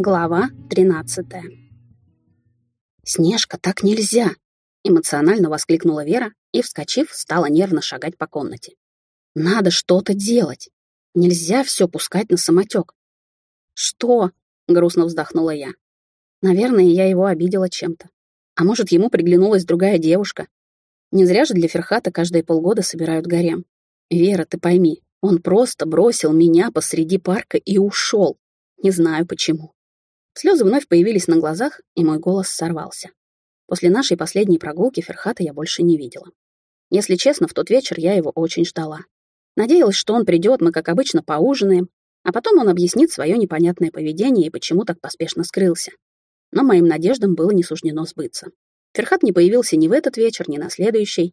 Глава 13 «Снежка, так нельзя!» — эмоционально воскликнула Вера и, вскочив, стала нервно шагать по комнате. «Надо что-то делать! Нельзя все пускать на самотек!» «Что?» — грустно вздохнула я. «Наверное, я его обидела чем-то. А может, ему приглянулась другая девушка? Не зря же для Ферхата каждые полгода собирают гарем. Вера, ты пойми, он просто бросил меня посреди парка и ушел. Не знаю почему. Слезы вновь появились на глазах, и мой голос сорвался. После нашей последней прогулки Ферхата я больше не видела. Если честно, в тот вечер я его очень ждала. Надеялась, что он придет, мы, как обычно, поужинаем, а потом он объяснит свое непонятное поведение и почему так поспешно скрылся. Но моим надеждам было не суждено сбыться. Ферхат не появился ни в этот вечер, ни на следующий.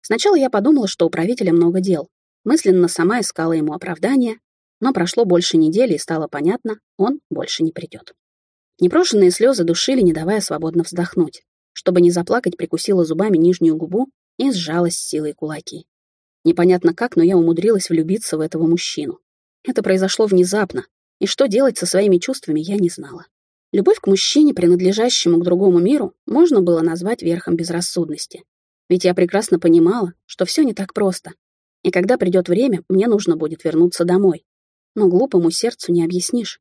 Сначала я подумала, что у правителя много дел, Мысленно сама искала ему оправдание, но прошло больше недели, и стало понятно, он больше не придет. Непрошенные слезы душили, не давая свободно вздохнуть. Чтобы не заплакать, прикусила зубами нижнюю губу и сжалась силой кулаки. Непонятно как, но я умудрилась влюбиться в этого мужчину. Это произошло внезапно, и что делать со своими чувствами, я не знала. Любовь к мужчине, принадлежащему к другому миру, можно было назвать верхом безрассудности. Ведь я прекрасно понимала, что все не так просто, и когда придет время, мне нужно будет вернуться домой. Но глупому сердцу не объяснишь.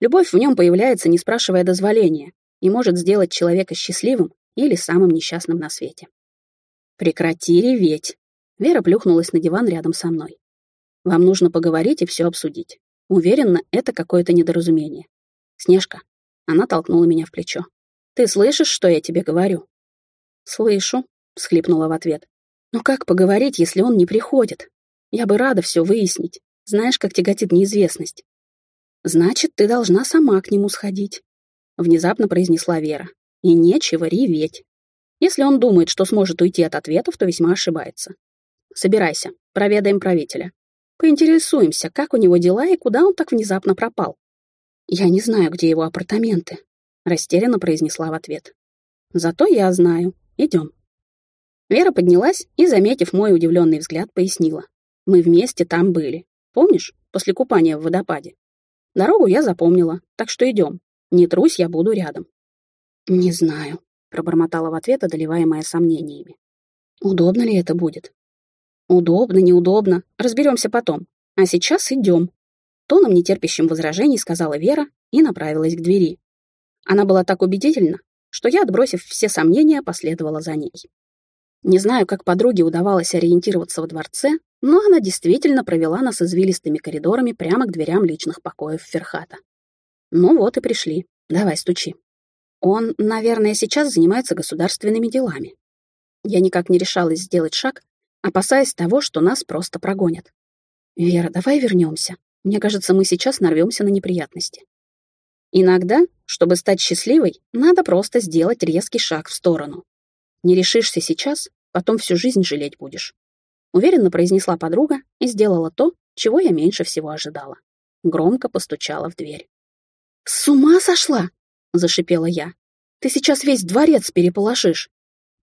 Любовь в нем появляется, не спрашивая дозволения, и может сделать человека счастливым или самым несчастным на свете. «Прекрати реветь!» Вера плюхнулась на диван рядом со мной. «Вам нужно поговорить и все обсудить. Уверена, это какое-то недоразумение. Снежка». Она толкнула меня в плечо. «Ты слышишь, что я тебе говорю?» «Слышу», — всхлипнула в ответ. Но как поговорить, если он не приходит? Я бы рада все выяснить. Знаешь, как тяготит неизвестность. Значит, ты должна сама к нему сходить. Внезапно произнесла Вера. И нечего реветь. Если он думает, что сможет уйти от ответов, то весьма ошибается. Собирайся, проведаем правителя. Поинтересуемся, как у него дела и куда он так внезапно пропал. Я не знаю, где его апартаменты, растерянно произнесла в ответ. Зато я знаю. Идем. Вера поднялась и, заметив мой удивленный взгляд, пояснила. Мы вместе там были. Помнишь, после купания в водопаде? Дорогу я запомнила, так что идем. Не трусь, я буду рядом. Не знаю, пробормотала в ответ, одолеваемая сомнениями. Удобно ли это будет? Удобно, неудобно. Разберемся потом. А сейчас идем. Тоном, нетерпящим возражений, сказала Вера и направилась к двери. Она была так убедительна, что я, отбросив все сомнения, последовала за ней. Не знаю, как подруге удавалось ориентироваться во дворце, но она действительно провела нас извилистыми коридорами прямо к дверям личных покоев Ферхата. Ну вот и пришли. Давай, стучи. Он, наверное, сейчас занимается государственными делами. Я никак не решалась сделать шаг, опасаясь того, что нас просто прогонят. «Вера, давай вернемся. Мне кажется, мы сейчас нарвемся на неприятности». Иногда, чтобы стать счастливой, надо просто сделать резкий шаг в сторону. Не решишься сейчас, потом всю жизнь жалеть будешь. Уверенно произнесла подруга и сделала то, чего я меньше всего ожидала. Громко постучала в дверь. «С ума сошла!» — зашипела я. «Ты сейчас весь дворец переполошишь.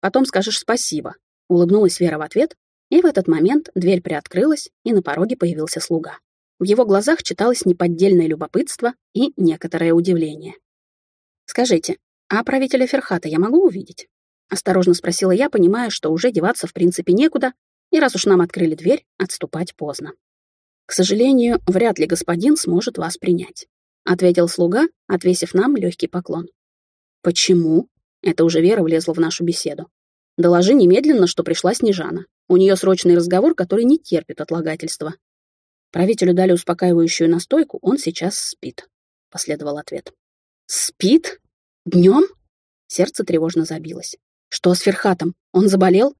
Потом скажешь спасибо», — улыбнулась Вера в ответ, и в этот момент дверь приоткрылась, и на пороге появился слуга. В его глазах читалось неподдельное любопытство и некоторое удивление. «Скажите, а правителя Ферхата я могу увидеть?» Осторожно спросила я, понимая, что уже деваться в принципе некуда, и раз уж нам открыли дверь, отступать поздно. «К сожалению, вряд ли господин сможет вас принять», — ответил слуга, отвесив нам легкий поклон. «Почему?» — это уже Вера влезла в нашу беседу. «Доложи немедленно, что пришла Снежана. У нее срочный разговор, который не терпит отлагательства». Правителю дали успокаивающую настойку, он сейчас спит, — последовал ответ. «Спит? Днем?» Сердце тревожно забилось. Что с Ферхатом? Он заболел?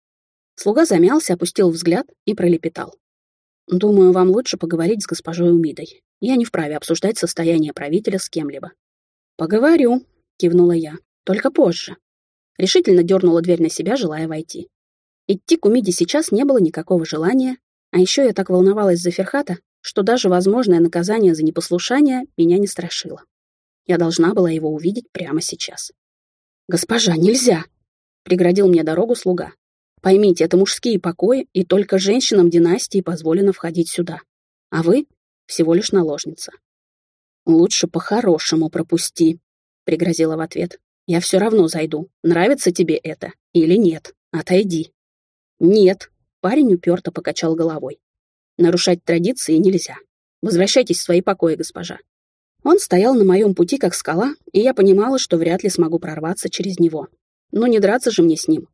Слуга замялся, опустил взгляд и пролепетал. Думаю, вам лучше поговорить с госпожой Умидой. Я не вправе обсуждать состояние правителя с кем-либо. Поговорю, кивнула я. Только позже. Решительно дернула дверь на себя, желая войти. Идти к Умиде сейчас не было никакого желания, а еще я так волновалась за Ферхата, что даже возможное наказание за непослушание меня не страшило. Я должна была его увидеть прямо сейчас. «Госпожа, нельзя!» Преградил мне дорогу слуга. Поймите, это мужские покои, и только женщинам династии позволено входить сюда. А вы всего лишь наложница. «Лучше по-хорошему пропусти», — пригрозила в ответ. «Я все равно зайду. Нравится тебе это или нет? Отойди». «Нет», — парень уперто покачал головой. «Нарушать традиции нельзя. Возвращайтесь в свои покои, госпожа». Он стоял на моем пути, как скала, и я понимала, что вряд ли смогу прорваться через него. Но не драться же мне с ним.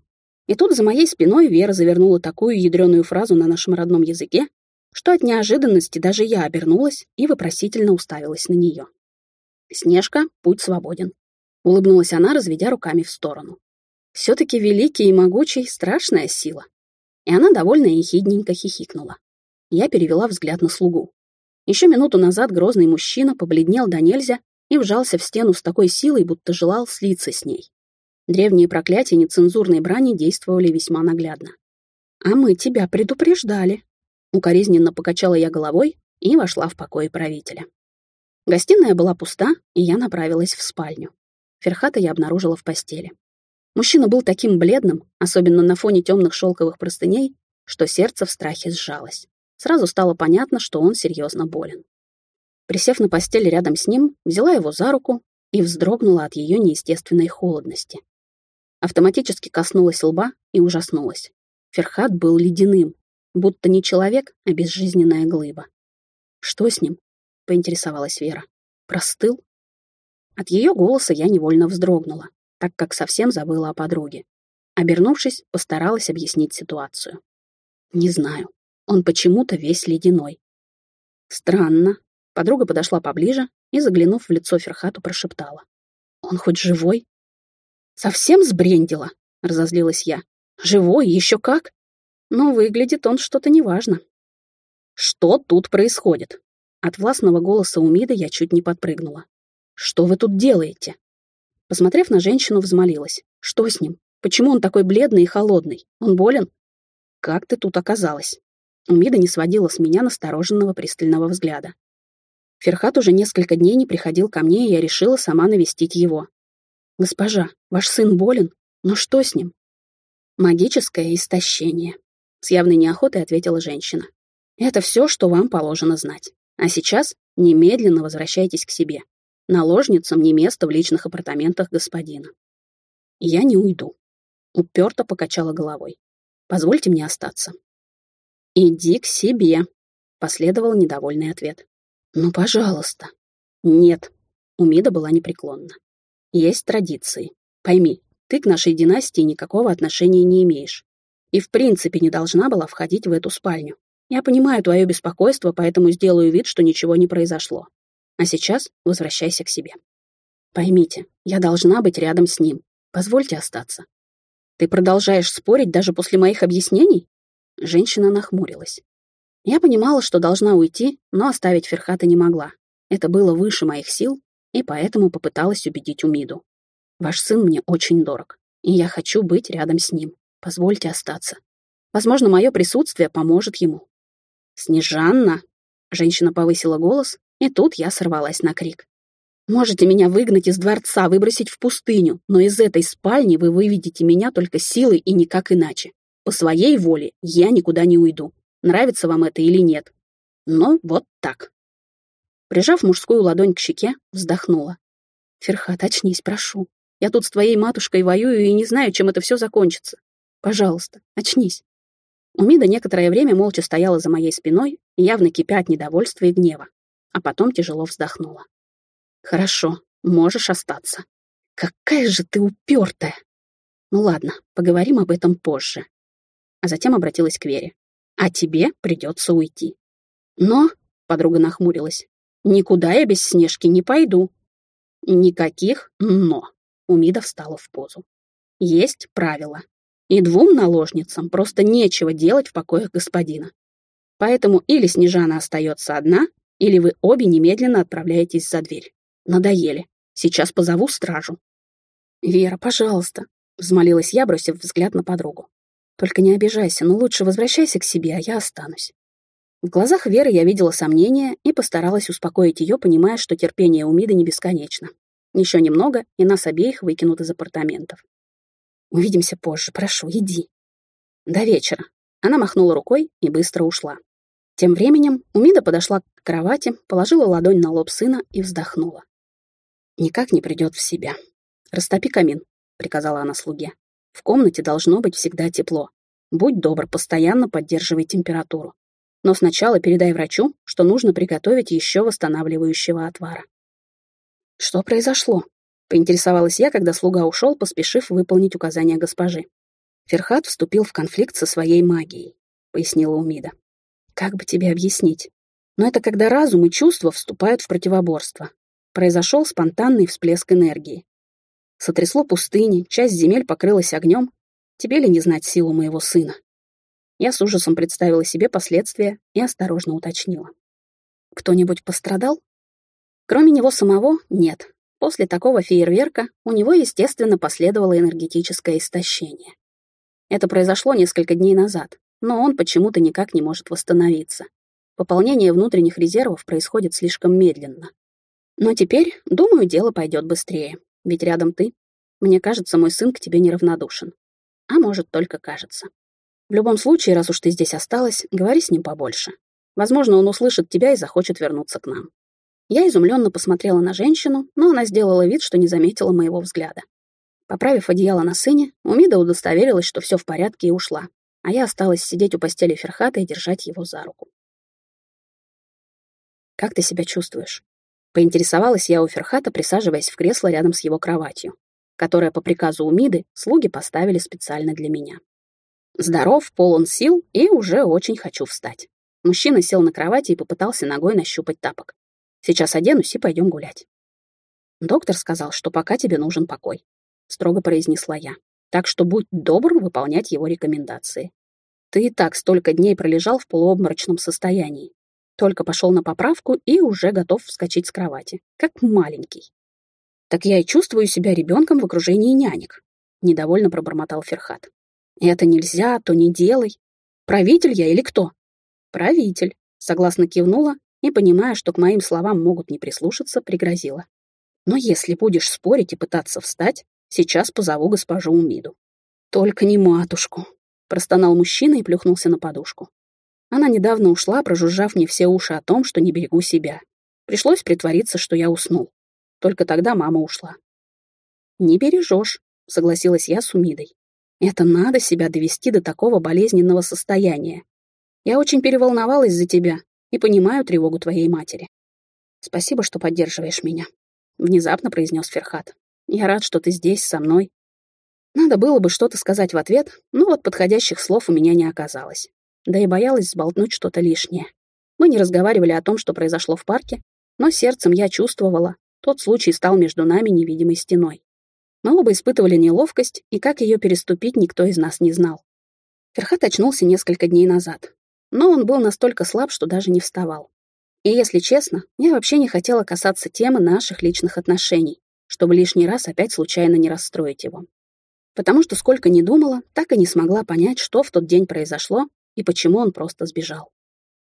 И тут за моей спиной Вера завернула такую ядреную фразу на нашем родном языке, что от неожиданности даже я обернулась и вопросительно уставилась на нее. «Снежка, путь свободен», — улыбнулась она, разведя руками в сторону. «Все-таки великий и могучий — страшная сила». И она довольно ехидненько хихикнула. Я перевела взгляд на слугу. Еще минуту назад грозный мужчина побледнел до нельзя и вжался в стену с такой силой, будто желал слиться с ней. Древние проклятия нецензурной брани действовали весьма наглядно. «А мы тебя предупреждали», Укоризненно покачала я головой и вошла в покой правителя. Гостиная была пуста, и я направилась в спальню. Ферхата я обнаружила в постели. Мужчина был таким бледным, особенно на фоне темных шелковых простыней, что сердце в страхе сжалось. Сразу стало понятно, что он серьезно болен. Присев на постель рядом с ним, взяла его за руку и вздрогнула от ее неестественной холодности. Автоматически коснулась лба и ужаснулась. Ферхат был ледяным, будто не человек, а безжизненная глыба. «Что с ним?» — поинтересовалась Вера. «Простыл?» От ее голоса я невольно вздрогнула, так как совсем забыла о подруге. Обернувшись, постаралась объяснить ситуацию. «Не знаю. Он почему-то весь ледяной». «Странно». Подруга подошла поближе и, заглянув в лицо Ферхату, прошептала. «Он хоть живой?» «Совсем сбрендила?» — разозлилась я. «Живой? Еще как?» но выглядит он что-то неважно. «Что тут происходит?» От властного голоса Умида я чуть не подпрыгнула. «Что вы тут делаете?» Посмотрев на женщину, взмолилась. «Что с ним? Почему он такой бледный и холодный? Он болен?» «Как ты тут оказалась?» Умида не сводила с меня настороженного пристального взгляда. Ферхат уже несколько дней не приходил ко мне, и я решила сама навестить его. «Госпожа, ваш сын болен? Но что с ним?» «Магическое истощение», с явной неохотой ответила женщина. Это все, что вам положено знать. А сейчас немедленно возвращайтесь к себе. Наложницам не место в личных апартаментах господина. Я не уйду. Уперто покачала головой. Позвольте мне остаться. Иди к себе, последовал недовольный ответ. Ну, пожалуйста. Нет. Умида была непреклонна. Есть традиции. Пойми, ты к нашей династии никакого отношения не имеешь и в принципе не должна была входить в эту спальню. Я понимаю твое беспокойство, поэтому сделаю вид, что ничего не произошло. А сейчас возвращайся к себе. Поймите, я должна быть рядом с ним. Позвольте остаться. Ты продолжаешь спорить даже после моих объяснений? Женщина нахмурилась. Я понимала, что должна уйти, но оставить Ферхата не могла. Это было выше моих сил, и поэтому попыталась убедить Умиду. Ваш сын мне очень дорог, и я хочу быть рядом с ним. Позвольте остаться. Возможно, мое присутствие поможет ему. «Снежанна!» Женщина повысила голос, и тут я сорвалась на крик. «Можете меня выгнать из дворца, выбросить в пустыню, но из этой спальни вы выведете меня только силой и никак иначе. По своей воле я никуда не уйду, нравится вам это или нет. Но вот так». Прижав мужскую ладонь к щеке, вздохнула. «Ферхат, очнись, прошу. Я тут с твоей матушкой воюю и не знаю, чем это все закончится. Пожалуйста, очнись. Умида некоторое время молча стояла за моей спиной, явно кипя от недовольства и гнева, а потом тяжело вздохнула. «Хорошо, можешь остаться. Какая же ты упертая!» «Ну ладно, поговорим об этом позже». А затем обратилась к Вере. «А тебе придется уйти». «Но...» — подруга нахмурилась. «Никуда я без Снежки не пойду». «Никаких «но». Умида встала в позу. «Есть правила. И двум наложницам просто нечего делать в покоях господина. Поэтому или Снежана остается одна, или вы обе немедленно отправляетесь за дверь. Надоели. Сейчас позову стражу. «Вера, пожалуйста», — взмолилась я, бросив взгляд на подругу. «Только не обижайся, но лучше возвращайся к себе, а я останусь». В глазах Веры я видела сомнения и постаралась успокоить ее, понимая, что терпение у Миды не бесконечно. Еще немного, и нас обеих выкинут из апартаментов. Увидимся позже, прошу, иди. До вечера. Она махнула рукой и быстро ушла. Тем временем Умида подошла к кровати, положила ладонь на лоб сына и вздохнула. «Никак не придет в себя. Растопи камин», — приказала она слуге. «В комнате должно быть всегда тепло. Будь добр, постоянно поддерживай температуру. Но сначала передай врачу, что нужно приготовить еще восстанавливающего отвара». «Что произошло?» — поинтересовалась я, когда слуга ушел, поспешив выполнить указания госпожи. Ферхат вступил в конфликт со своей магией, пояснила Умида. Как бы тебе объяснить? Но это когда разум и чувства вступают в противоборство. Произошел спонтанный всплеск энергии. Сотрясло пустыни, часть земель покрылась огнем. Тебе ли не знать силу моего сына? Я с ужасом представила себе последствия и осторожно уточнила. Кто-нибудь пострадал? Кроме него самого, нет. После такого фейерверка у него, естественно, последовало энергетическое истощение. Это произошло несколько дней назад, но он почему-то никак не может восстановиться. Пополнение внутренних резервов происходит слишком медленно. Но теперь, думаю, дело пойдет быстрее, ведь рядом ты. Мне кажется, мой сын к тебе неравнодушен. А может, только кажется. В любом случае, раз уж ты здесь осталась, говори с ним побольше. Возможно, он услышит тебя и захочет вернуться к нам. Я изумленно посмотрела на женщину, но она сделала вид, что не заметила моего взгляда. Поправив одеяло на сыне, Умида удостоверилась, что все в порядке, и ушла, а я осталась сидеть у постели Ферхата и держать его за руку. «Как ты себя чувствуешь?» — поинтересовалась я у Ферхата, присаживаясь в кресло рядом с его кроватью, которое по приказу Умиды слуги поставили специально для меня. Здоров, полон сил и уже очень хочу встать. Мужчина сел на кровати и попытался ногой нащупать тапок. Сейчас оденусь и пойдем гулять. Доктор сказал, что пока тебе нужен покой строго произнесла я. Так что будь добр выполнять его рекомендации. Ты и так столько дней пролежал в полуобморочном состоянии. Только пошел на поправку и уже готов вскочить с кровати, как маленький. Так я и чувствую себя ребенком в окружении нянек, недовольно пробормотал Ферхат. Это нельзя, то не делай. Правитель я или кто? Правитель, согласно кивнула и, понимая, что к моим словам могут не прислушаться, пригрозила. Но если будешь спорить и пытаться встать, Сейчас позову госпожу Умиду. Только не матушку, простонал мужчина и плюхнулся на подушку. Она недавно ушла, прожужжав мне все уши о том, что не берегу себя. Пришлось притвориться, что я уснул. Только тогда мама ушла. «Не бережешь», — согласилась я с Умидой. «Это надо себя довести до такого болезненного состояния. Я очень переволновалась за тебя и понимаю тревогу твоей матери. Спасибо, что поддерживаешь меня», — внезапно произнес Ферхат. Я рад, что ты здесь, со мной. Надо было бы что-то сказать в ответ, но вот подходящих слов у меня не оказалось. Да и боялась сболтнуть что-то лишнее. Мы не разговаривали о том, что произошло в парке, но сердцем я чувствовала, тот случай стал между нами невидимой стеной. Мы оба испытывали неловкость, и как ее переступить, никто из нас не знал. Ферхат очнулся несколько дней назад, но он был настолько слаб, что даже не вставал. И если честно, я вообще не хотела касаться темы наших личных отношений, чтобы лишний раз опять случайно не расстроить его. Потому что сколько ни думала, так и не смогла понять, что в тот день произошло и почему он просто сбежал.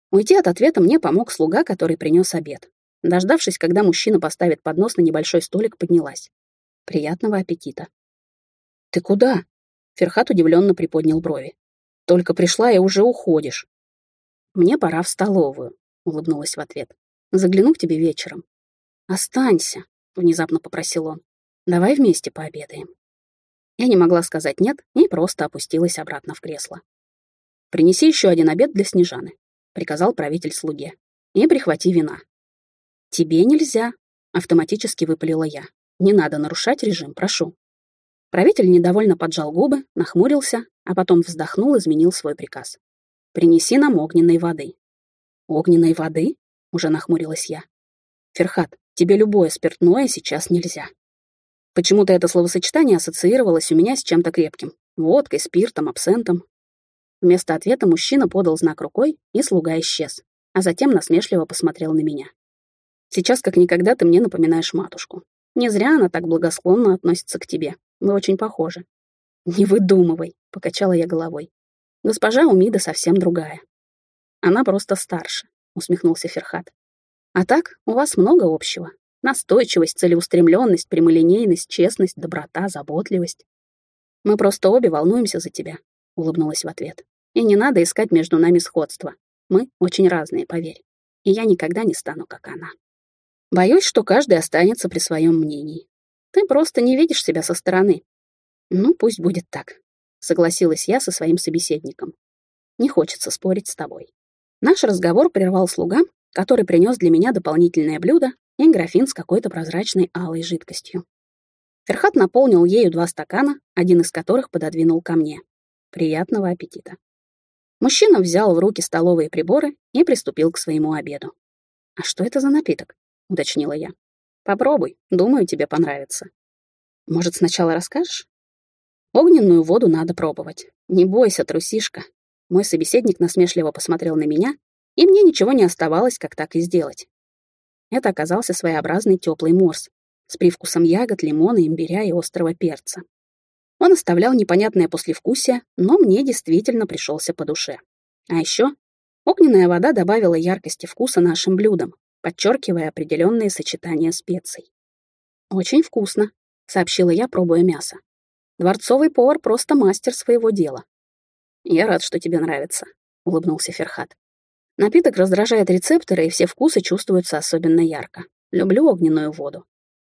Уйти от ответа мне помог слуга, который принес обед. Дождавшись, когда мужчина поставит поднос на небольшой столик, поднялась. Приятного аппетита. «Ты куда?» Ферхат удивленно приподнял брови. «Только пришла и уже уходишь». «Мне пора в столовую», — улыбнулась в ответ. «Загляну к тебе вечером». «Останься», — внезапно попросил он. «Давай вместе пообедаем». Я не могла сказать «нет» и просто опустилась обратно в кресло. «Принеси еще один обед для Снежаны», — приказал правитель слуге. «И прихвати вина». «Тебе нельзя», — автоматически выпалила я. «Не надо нарушать режим, прошу». Правитель недовольно поджал губы, нахмурился, а потом вздохнул и изменил свой приказ. «Принеси нам огненной воды». «Огненной воды?» — уже нахмурилась я. «Ферхат, Тебе любое спиртное сейчас нельзя. Почему-то это словосочетание ассоциировалось у меня с чем-то крепким. Водкой, спиртом, абсентом. Вместо ответа мужчина подал знак рукой, и слуга исчез, а затем насмешливо посмотрел на меня. Сейчас как никогда ты мне напоминаешь матушку. Не зря она так благосклонно относится к тебе. Вы очень похожи. Не выдумывай, покачала я головой. Госпожа Умида совсем другая. Она просто старше, усмехнулся Ферхат. А так, у вас много общего. Настойчивость, целеустремленность, прямолинейность, честность, доброта, заботливость. Мы просто обе волнуемся за тебя, улыбнулась в ответ. И не надо искать между нами сходства. Мы очень разные, поверь. И я никогда не стану, как она. Боюсь, что каждый останется при своем мнении. Ты просто не видишь себя со стороны. Ну, пусть будет так, согласилась я со своим собеседником. Не хочется спорить с тобой. Наш разговор прервал слуга, который принес для меня дополнительное блюдо и графин с какой-то прозрачной алой жидкостью. Ферхат наполнил ею два стакана, один из которых пододвинул ко мне. Приятного аппетита. Мужчина взял в руки столовые приборы и приступил к своему обеду. «А что это за напиток?» — уточнила я. «Попробуй, думаю, тебе понравится». «Может, сначала расскажешь?» «Огненную воду надо пробовать. Не бойся, трусишка». Мой собеседник насмешливо посмотрел на меня, и мне ничего не оставалось, как так и сделать. Это оказался своеобразный теплый морс с привкусом ягод, лимона, имбиря и острого перца. Он оставлял непонятное послевкусие, но мне действительно пришелся по душе. А еще огненная вода добавила яркости вкуса нашим блюдам, подчеркивая определенные сочетания специй. «Очень вкусно», — сообщила я, пробуя мясо. «Дворцовый повар просто мастер своего дела». «Я рад, что тебе нравится», — улыбнулся Ферхат. «Напиток раздражает рецепторы, и все вкусы чувствуются особенно ярко. Люблю огненную воду.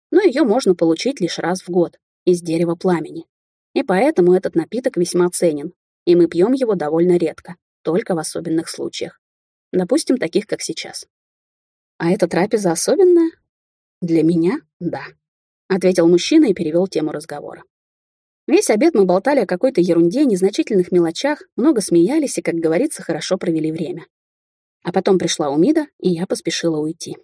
Но ее можно получить лишь раз в год, из дерева пламени. И поэтому этот напиток весьма ценен, и мы пьем его довольно редко, только в особенных случаях. Допустим, таких, как сейчас. А эта трапеза особенная? Для меня — да, — ответил мужчина и перевел тему разговора. Весь обед мы болтали о какой-то ерунде, незначительных мелочах, много смеялись и, как говорится, хорошо провели время. А потом пришла Умида, и я поспешила уйти.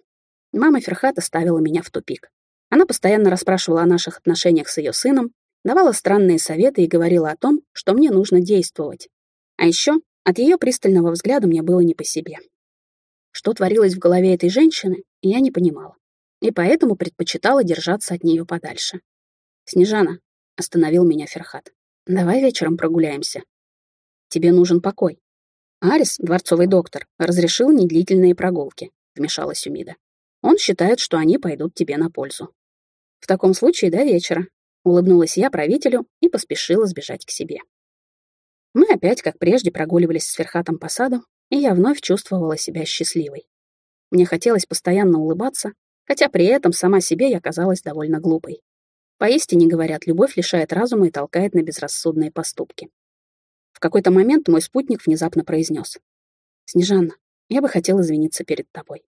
Мама Ферхата ставила меня в тупик. Она постоянно расспрашивала о наших отношениях с ее сыном, давала странные советы и говорила о том, что мне нужно действовать. А еще от ее пристального взгляда мне было не по себе. Что творилось в голове этой женщины, я не понимала, и поэтому предпочитала держаться от нее подальше. «Снежана», — остановил меня Ферхат, — «давай вечером прогуляемся. Тебе нужен покой». Арис, дворцовый доктор, разрешил недлительные прогулки, вмешалась Умида. Он считает, что они пойдут тебе на пользу. В таком случае до вечера, Улыбнулась я правителю и поспешила сбежать к себе. Мы опять, как прежде, прогуливались с Ферхатом по саду, и я вновь чувствовала себя счастливой. Мне хотелось постоянно улыбаться, хотя при этом сама себе я казалась довольно глупой. Поистине, говорят, любовь лишает разума и толкает на безрассудные поступки. В какой-то момент мой спутник внезапно произнес. «Снежанна, я бы хотел извиниться перед тобой».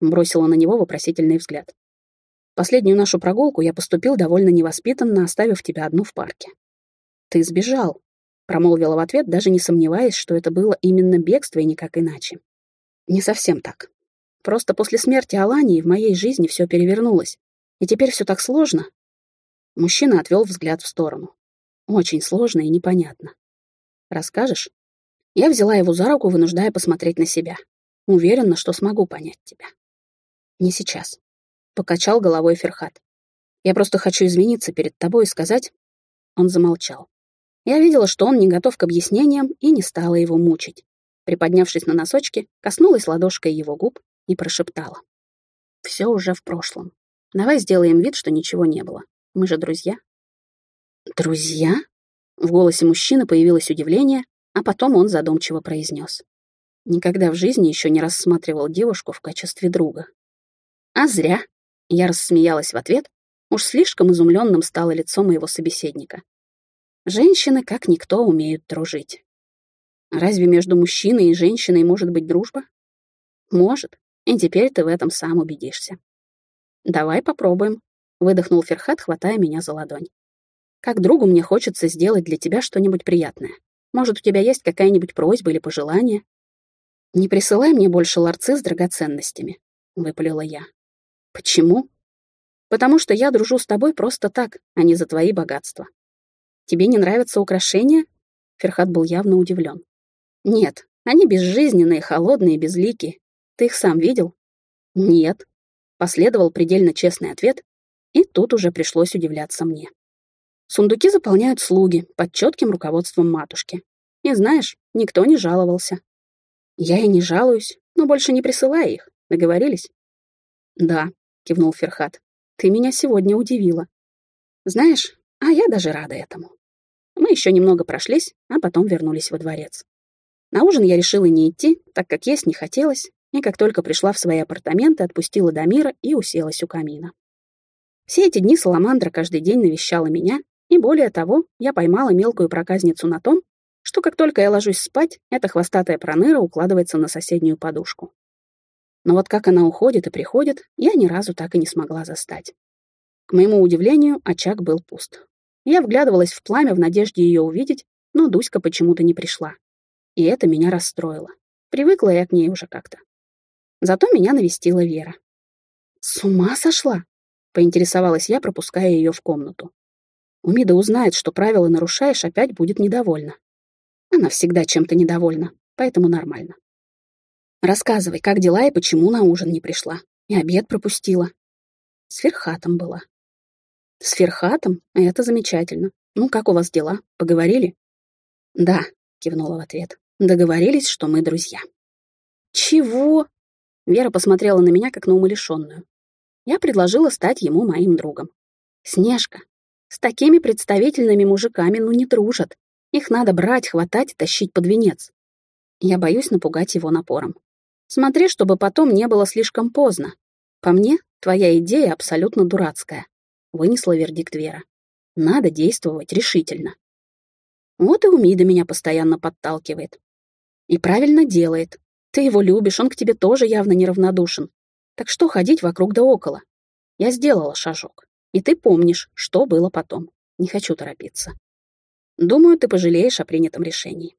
Бросила на него вопросительный взгляд. Последнюю нашу прогулку я поступил довольно невоспитанно, оставив тебя одну в парке. Ты сбежал, промолвила в ответ, даже не сомневаясь, что это было именно бегство и никак иначе. Не совсем так. Просто после смерти Алании в моей жизни все перевернулось, и теперь все так сложно. Мужчина отвел взгляд в сторону. Очень сложно и непонятно. Расскажешь? Я взяла его за руку, вынуждая посмотреть на себя. Уверена, что смогу понять тебя. Не сейчас. Покачал головой Ферхат. Я просто хочу извиниться перед тобой и сказать... Он замолчал. Я видела, что он не готов к объяснениям и не стала его мучить. Приподнявшись на носочки, коснулась ладошкой его губ и прошептала. Все уже в прошлом. Давай сделаем вид, что ничего не было. Мы же друзья. Друзья? В голосе мужчины появилось удивление, а потом он задумчиво произнес. Никогда в жизни еще не рассматривал девушку в качестве друга. А зря. Я рассмеялась в ответ, уж слишком изумленным стало лицо моего собеседника. Женщины, как никто, умеют дружить. Разве между мужчиной и женщиной может быть дружба? Может, и теперь ты в этом сам убедишься. Давай попробуем, выдохнул Ферхат, хватая меня за ладонь. Как другу мне хочется сделать для тебя что-нибудь приятное. Может, у тебя есть какая-нибудь просьба или пожелание? Не присылай мне больше ларцы с драгоценностями, выпалила я. Почему? Потому что я дружу с тобой просто так, а не за твои богатства. Тебе не нравятся украшения? Ферхат был явно удивлен. Нет, они безжизненные, холодные, безликие. Ты их сам видел? Нет. Последовал предельно честный ответ, и тут уже пришлось удивляться мне. Сундуки заполняют слуги под четким руководством матушки. И знаешь, никто не жаловался. Я и не жалуюсь, но больше не присылай их. Договорились? Да, — кивнул Ферхат. «Ты меня сегодня удивила. Знаешь, а я даже рада этому». Мы еще немного прошлись, а потом вернулись во дворец. На ужин я решила не идти, так как есть не хотелось, и как только пришла в свои апартаменты, отпустила Дамира и уселась у камина. Все эти дни Саламандра каждый день навещала меня, и более того, я поймала мелкую проказницу на том, что как только я ложусь спать, эта хвостатая проныра укладывается на соседнюю подушку. Но вот как она уходит и приходит, я ни разу так и не смогла застать. К моему удивлению, очаг был пуст. Я вглядывалась в пламя в надежде ее увидеть, но Дуська почему-то не пришла. И это меня расстроило. Привыкла я к ней уже как-то. Зато меня навестила Вера. «С ума сошла?» — поинтересовалась я, пропуская ее в комнату. Умида узнает, что правила нарушаешь, опять будет недовольна. Она всегда чем-то недовольна, поэтому нормально. Рассказывай, как дела и почему на ужин не пришла. И обед пропустила. С Ферхатом была. С Ферхатом? Это замечательно. Ну, как у вас дела? Поговорили? Да, кивнула в ответ. Договорились, что мы друзья. Чего? Вера посмотрела на меня, как на умалишенную. Я предложила стать ему моим другом. Снежка. С такими представительными мужиками ну не дружат. Их надо брать, хватать и тащить под венец. Я боюсь напугать его напором. Смотри, чтобы потом не было слишком поздно. По мне, твоя идея абсолютно дурацкая вынесла вердикт Вера. Надо действовать решительно. Вот и Умида меня постоянно подталкивает. И правильно делает. Ты его любишь, он к тебе тоже явно неравнодушен. Так что ходить вокруг да около? Я сделала шажок. И ты помнишь, что было потом. Не хочу торопиться. Думаю, ты пожалеешь о принятом решении.